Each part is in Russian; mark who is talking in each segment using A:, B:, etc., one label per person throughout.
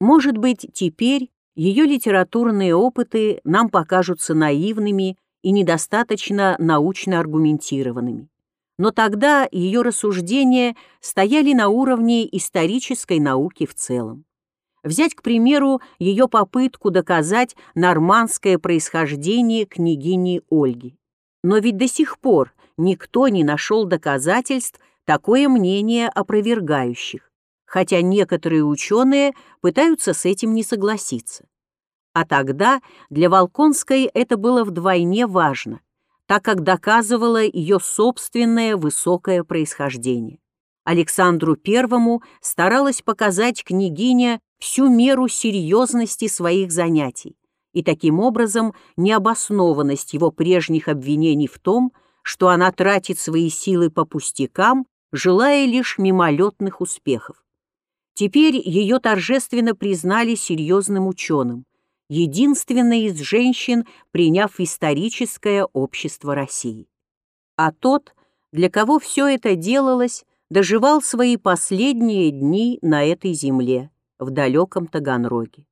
A: Может быть, теперь ее литературные опыты нам покажутся наивными и недостаточно научно аргументированными. Но тогда ее рассуждения стояли на уровне исторической науки в целом. Взять, к примеру, ее попытку доказать нормандское происхождение княгини Ольги. Но ведь до сих пор никто не нашел доказательств такое мнение опровергающих, хотя некоторые ученые пытаются с этим не согласиться. А тогда для Волконской это было вдвойне важно, так как доказывало ее собственное высокое происхождение. Александру Первому старалась показать княгиня всю меру серьезности своих занятий и таким образом необоснованность его прежних обвинений в том, что она тратит свои силы по пустякам, желая лишь мимолетных успехов. Теперь ее торжественно признали серьезным ученым, единственной из женщин, приняв историческое общество России. А тот, для кого все это делалось, доживал свои последние дни на этой земле, в далеком Таганроге.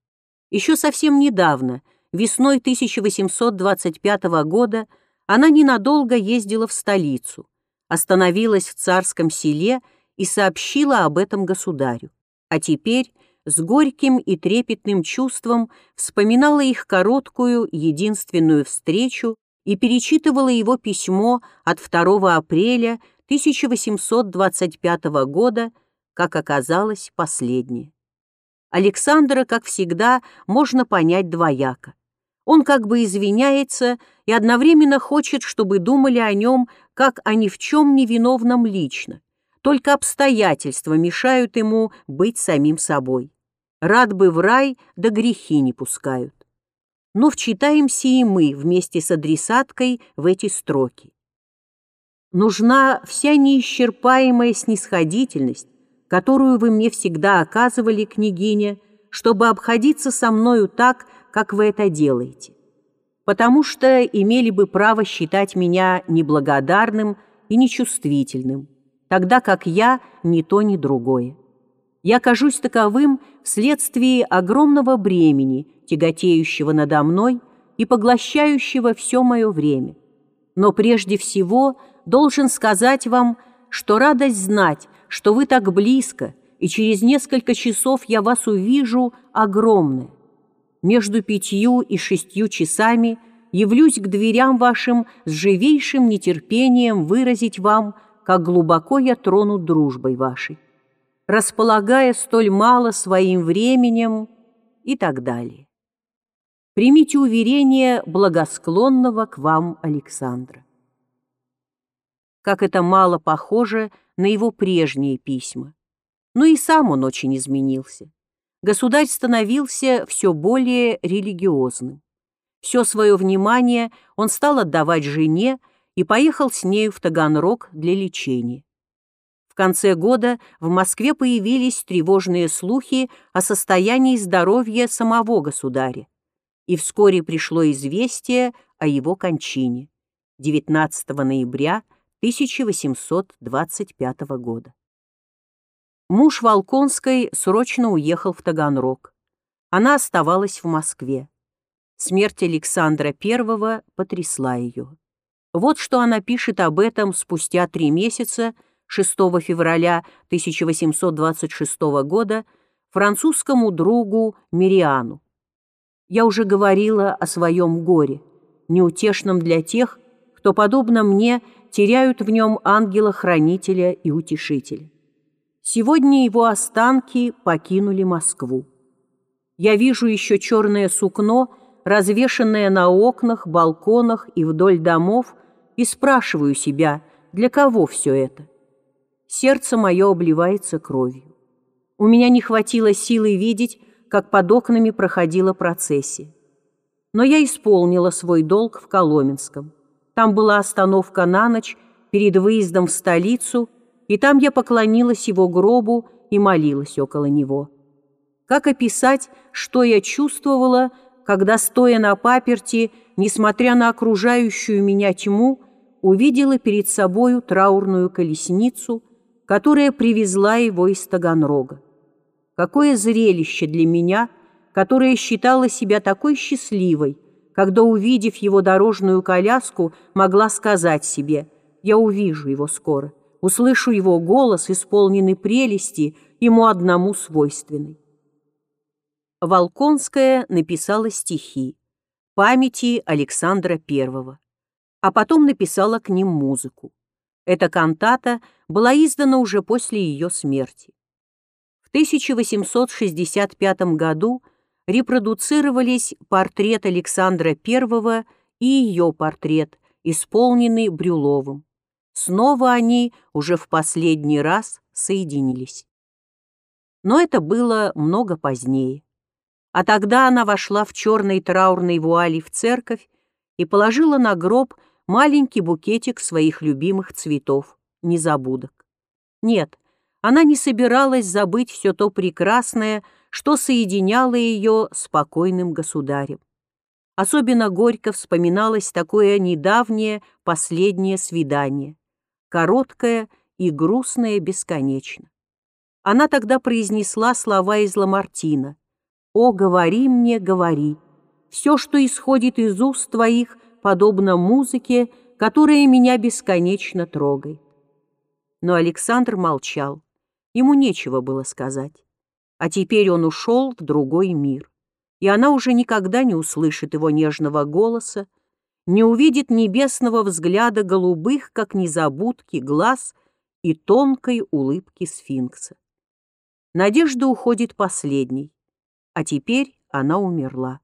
A: Еще совсем недавно, весной 1825 года, она ненадолго ездила в столицу, остановилась в царском селе и сообщила об этом государю. А теперь с горьким и трепетным чувством вспоминала их короткую, единственную встречу и перечитывала его письмо от 2 апреля 1825 года, как оказалось, последнее. Александра, как всегда, можно понять двояко. Он как бы извиняется и одновременно хочет, чтобы думали о нем, как о ни в чем невиновном лично. Только обстоятельства мешают ему быть самим собой. Рад бы в рай, да грехи не пускают. Но вчитаемся и мы вместе с адресаткой в эти строки. Нужна вся неисчерпаемая снисходительность, которую вы мне всегда оказывали, княгиня, чтобы обходиться со мною так, как вы это делаете. Потому что имели бы право считать меня неблагодарным и нечувствительным, тогда как я ни то, ни другое. Я кажусь таковым вследствие огромного бремени, тяготеющего надо мной и поглощающего все мое время. Но прежде всего должен сказать вам, что радость знать, что вы так близко, и через несколько часов я вас увижу, огромная. Между пятью и шестью часами явлюсь к дверям вашим с живейшим нетерпением выразить вам, как глубоко я тронут дружбой вашей располагая столь мало своим временем и так далее. Примите уверение благосклонного к вам Александра. Как это мало похоже на его прежние письма. Но и сам он очень изменился. Государь становился все более религиозным. Все свое внимание он стал отдавать жене и поехал с нею в Таганрог для лечения конце года в Москве появились тревожные слухи о состоянии здоровья самого государя, и вскоре пришло известие о его кончине 19 ноября 1825 года. Муж Волконской срочно уехал в Таганрог. Она оставалась в Москве. Смерть Александра I потрясла ее. Вот что она пишет об этом спустя три месяца 6 февраля 1826 года французскому другу Мириану. Я уже говорила о своем горе, неутешном для тех, кто, подобно мне, теряют в нем ангела-хранителя и утешителя. Сегодня его останки покинули Москву. Я вижу еще черное сукно, развешанное на окнах, балконах и вдоль домов, и спрашиваю себя, для кого все это? сердце мое обливается кровью. У меня не хватило силы видеть, как под окнами проходила процессия. Но я исполнила свой долг в Коломенском. Там была остановка на ночь перед выездом в столицу, и там я поклонилась его гробу и молилась около него. Как описать, что я чувствовала, когда, стоя на паперти, несмотря на окружающую меня тьму, увидела перед собою траурную колесницу – которая привезла его из Таганрога. какое зрелище для меня, которая считала себя такой счастливой, когда, увидев его дорожную коляску, могла сказать себе «Я увижу его скоро, услышу его голос, исполненный прелести, ему одному свойственный». Волконская написала стихи памяти Александра I, а потом написала к ним музыку. Эта кантата была издана уже после ее смерти. В 1865 году репродуцировались портрет Александра I и ее портрет, исполненный Брюловым. Снова они уже в последний раз соединились. Но это было много позднее. А тогда она вошла в черной траурной вуали в церковь и положила на гроб маленький букетик своих любимых цветов, незабудок. Нет, она не собиралась забыть все то прекрасное, что соединяло ее с покойным государем. Особенно горько вспоминалось такое недавнее последнее свидание, короткое и грустное бесконечно. Она тогда произнесла слова из Ламартина «О, говори мне, говори, все, что исходит из уст твоих, подобно музыке, которая меня бесконечно трогает». Но Александр молчал. Ему нечего было сказать. А теперь он ушел в другой мир, и она уже никогда не услышит его нежного голоса, не увидит небесного взгляда голубых, как незабудки, глаз и тонкой улыбки сфинкса. Надежда уходит последней, а теперь она умерла.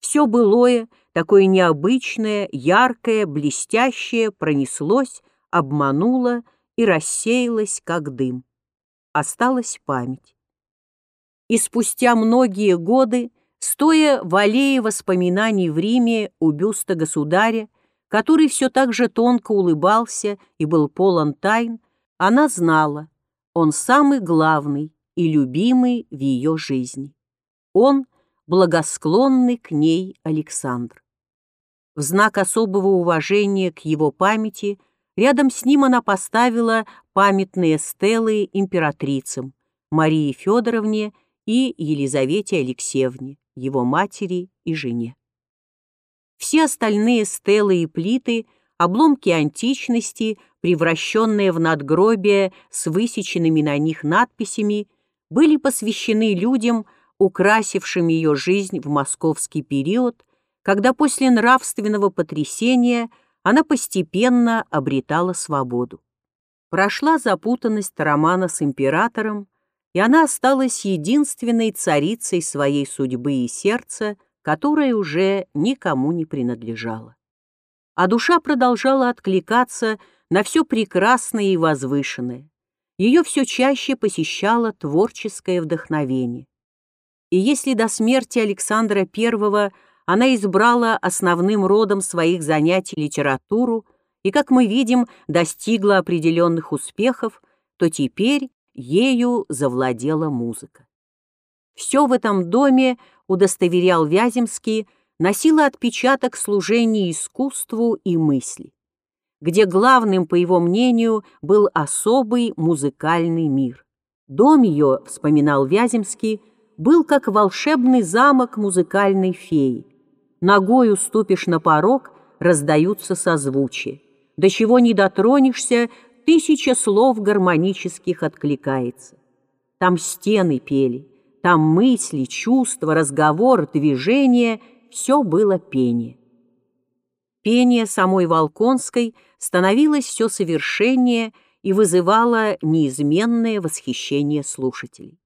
A: Все былое, такое необычное, яркое, блестящее, пронеслось, обмануло и рассеялось, как дым осталась память. И спустя многие годы, стоя в аллее воспоминаний в Риме у бюста государя, который все так же тонко улыбался и был полон тайн, она знала, он самый главный и любимый в ее жизни. Он — благосклонный к ней Александр. В знак особого уважения к его памяти рядом с ним она поставила памятные стелы императрицам Марии Федоровне и Елизавете Алексеевне, его матери и жене. Все остальные стелы и плиты – обломки античности, превращенные в надгробия с высеченными на них надписями, были посвящены людям, украсившим ее жизнь в московский период, когда после нравственного потрясения она постепенно обретала свободу. Прошла запутанность романа с императором, и она осталась единственной царицей своей судьбы и сердца, которая уже никому не принадлежала. А душа продолжала откликаться на все прекрасное и возвышенное. Ее все чаще посещало творческое вдохновение. И если до смерти Александра I она избрала основным родом своих занятий литературу, и, как мы видим, достигла определенных успехов, то теперь ею завладела музыка. Все в этом доме, удостоверял Вяземский, носило отпечаток служения искусству и мысли, где главным, по его мнению, был особый музыкальный мир. Дом ее, вспоминал Вяземский, был как волшебный замок музыкальной феи. Ногою ступишь на порог, раздаются созвучия до чего не дотронешься, тысяча слов гармонических откликается. Там стены пели, там мысли, чувства, разговор, движение — все было пение. Пение самой Волконской становилось все совершеннее и вызывало неизменное восхищение слушателей.